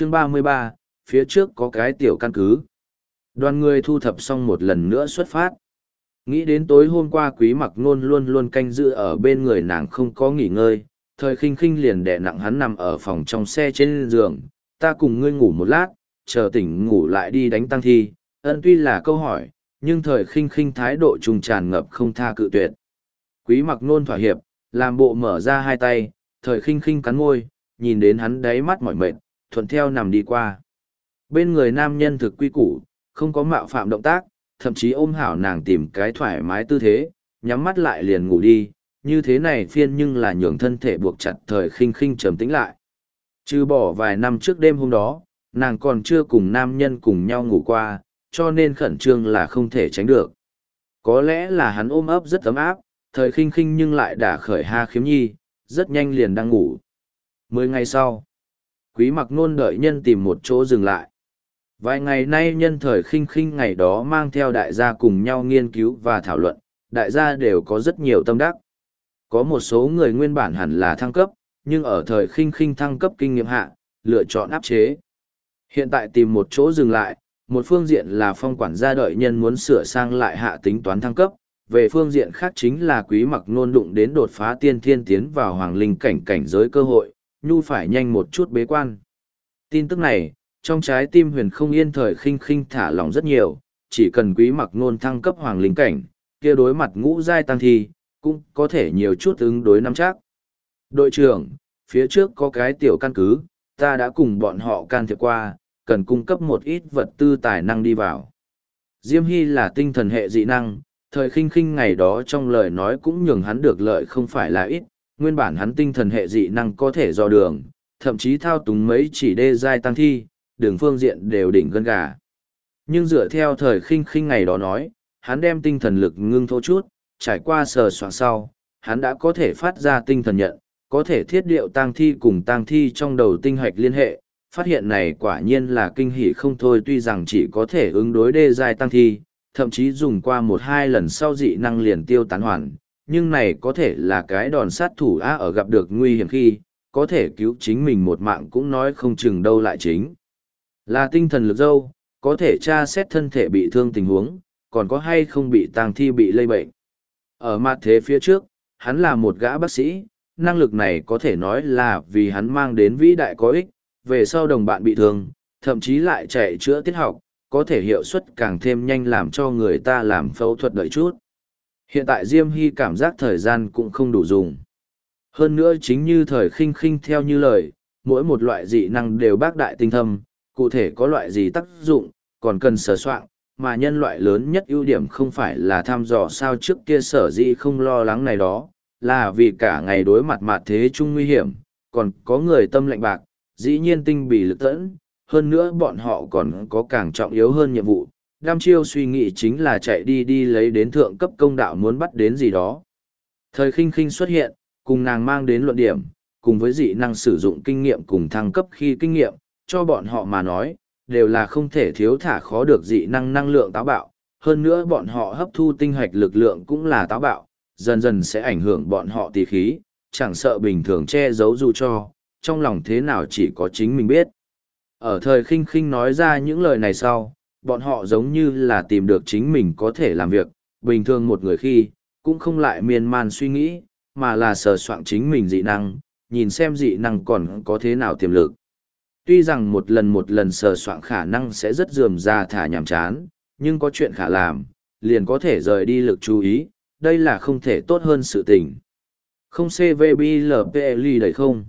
chương ba mươi ba, phía trước có cái tiểu căn cứ. Đoàn người thu thập xong một lần nữa xuất phát. Nghĩ đến tối hôm qua quý mặc nôn luôn luôn canh giữ ở bên người nàng không có nghỉ ngơi, thời khinh khinh liền đẻ nặng hắn nằm ở phòng trong xe trên giường. Ta cùng ngươi ngủ một lát, chờ tỉnh ngủ lại đi đánh tăng thi. Ân tuy là câu hỏi, nhưng thời khinh khinh thái độ trùng tràn ngập không tha cự tuyệt. Quý mặc nôn thỏa hiệp, làm bộ mở ra hai tay, thời khinh khinh cắn môi, nhìn đến hắn đáy mắt mỏi mệt thuận theo nằm đi qua. Bên người nam nhân thực quy củ, không có mạo phạm động tác, thậm chí ôm hảo nàng tìm cái thoải mái tư thế, nhắm mắt lại liền ngủ đi, như thế này phiên nhưng là nhường thân thể buộc chặt thời khinh khinh trầm tĩnh lại. Trừ bỏ vài năm trước đêm hôm đó, nàng còn chưa cùng nam nhân cùng nhau ngủ qua, cho nên khẩn trương là không thể tránh được. Có lẽ là hắn ôm ấp rất ấm áp, thời khinh khinh nhưng lại đã khởi ha khiếm nhi, rất nhanh liền đang ngủ. Mười ngày sau quý mặc nôn đợi nhân tìm một chỗ dừng lại. Vài ngày nay nhân thời khinh khinh ngày đó mang theo đại gia cùng nhau nghiên cứu và thảo luận, đại gia đều có rất nhiều tâm đắc. Có một số người nguyên bản hẳn là thăng cấp, nhưng ở thời khinh khinh thăng cấp kinh nghiệm hạ, lựa chọn áp chế. Hiện tại tìm một chỗ dừng lại, một phương diện là phong quản gia đợi nhân muốn sửa sang lại hạ tính toán thăng cấp, về phương diện khác chính là quý mặc nôn đụng đến đột phá tiên thiên tiến vào hoàng linh cảnh cảnh giới cơ hội nhu phải nhanh một chút bế quan. Tin tức này trong trái tim huyền không yên thời khinh khinh thả lỏng rất nhiều chỉ cần quý mặc nôn thăng cấp hoàng linh cảnh kia đối mặt ngũ giai tăng thi cũng có thể nhiều chút ứng đối nắm chắc. Đội trưởng phía trước có cái tiểu căn cứ ta đã cùng bọn họ can thiệp qua cần cung cấp một ít vật tư tài năng đi vào. Diêm hy là tinh thần hệ dị năng thời khinh khinh ngày đó trong lời nói cũng nhường hắn được lợi không phải là ít, nguyên bản hắn tinh thần hệ dị năng có thể do đường, thậm chí thao túng mấy chỉ đê giai tăng thi, đường phương diện đều đỉnh gân gà. Nhưng dựa theo thời khinh khinh ngày đó nói, hắn đem tinh thần lực ngưng thô chút, trải qua sờ soạn sau, hắn đã có thể phát ra tinh thần nhận, có thể thiết điệu tăng thi cùng tăng thi trong đầu tinh hoạch liên hệ. Phát hiện này quả nhiên là kinh hỉ không thôi tuy rằng chỉ có thể ứng đối đê giai tăng thi, thậm chí dùng qua một hai lần sau dị năng liền tiêu tán hoàn, nhưng này có thể là cái đòn sát thủ a ở gặp được nguy hiểm khi, có thể cứu chính mình một mạng cũng nói không chừng đâu lại chính. Là tinh thần lực dâu, có thể tra xét thân thể bị thương tình huống, còn có hay không bị tang thi bị lây bệnh. Ở mặt thế phía trước, hắn là một gã bác sĩ, năng lực này có thể nói là vì hắn mang đến vĩ đại có ích, về sau đồng bạn bị thương, thậm chí lại chạy chữa tiết học, có thể hiệu suất càng thêm nhanh làm cho người ta làm phẫu thuật đợi chút. Hiện tại Diêm Hy cảm giác thời gian cũng không đủ dùng. Hơn nữa chính như thời khinh khinh theo như lời, mỗi một loại dị năng đều bác đại tinh thâm, cụ thể có loại gì tác dụng, còn cần sở soạn, mà nhân loại lớn nhất ưu điểm không phải là thăm dò sao trước kia sở dĩ không lo lắng này đó, là vì cả ngày đối mặt mặt thế chung nguy hiểm, còn có người tâm lạnh bạc, dĩ nhiên tinh bị lực tẫn, hơn nữa bọn họ còn có càng trọng yếu hơn nhiệm vụ. Đam chiêu suy nghĩ chính là chạy đi đi lấy đến thượng cấp công đạo muốn bắt đến gì đó. Thời khinh khinh xuất hiện, cùng nàng mang đến luận điểm, cùng với dị năng sử dụng kinh nghiệm cùng thăng cấp khi kinh nghiệm, cho bọn họ mà nói, đều là không thể thiếu thả khó được dị năng năng lượng táo bạo. Hơn nữa bọn họ hấp thu tinh hoạch lực lượng cũng là táo bạo, dần dần sẽ ảnh hưởng bọn họ tì khí, chẳng sợ bình thường che giấu dù cho, trong lòng thế nào chỉ có chính mình biết. Ở thời khinh khinh nói ra những lời này sau, bọn họ giống như là tìm được chính mình có thể làm việc, bình thường một người khi, cũng không lại miên man suy nghĩ, mà là sờ soạn chính mình dị năng, nhìn xem dị năng còn có thế nào tiềm lực. Tuy rằng một lần một lần sờ soạn khả năng sẽ rất dườm ra thả nhàm chán, nhưng có chuyện khả làm, liền có thể rời đi lực chú ý, đây là không thể tốt hơn sự tình. Không CVBLPL đầy không?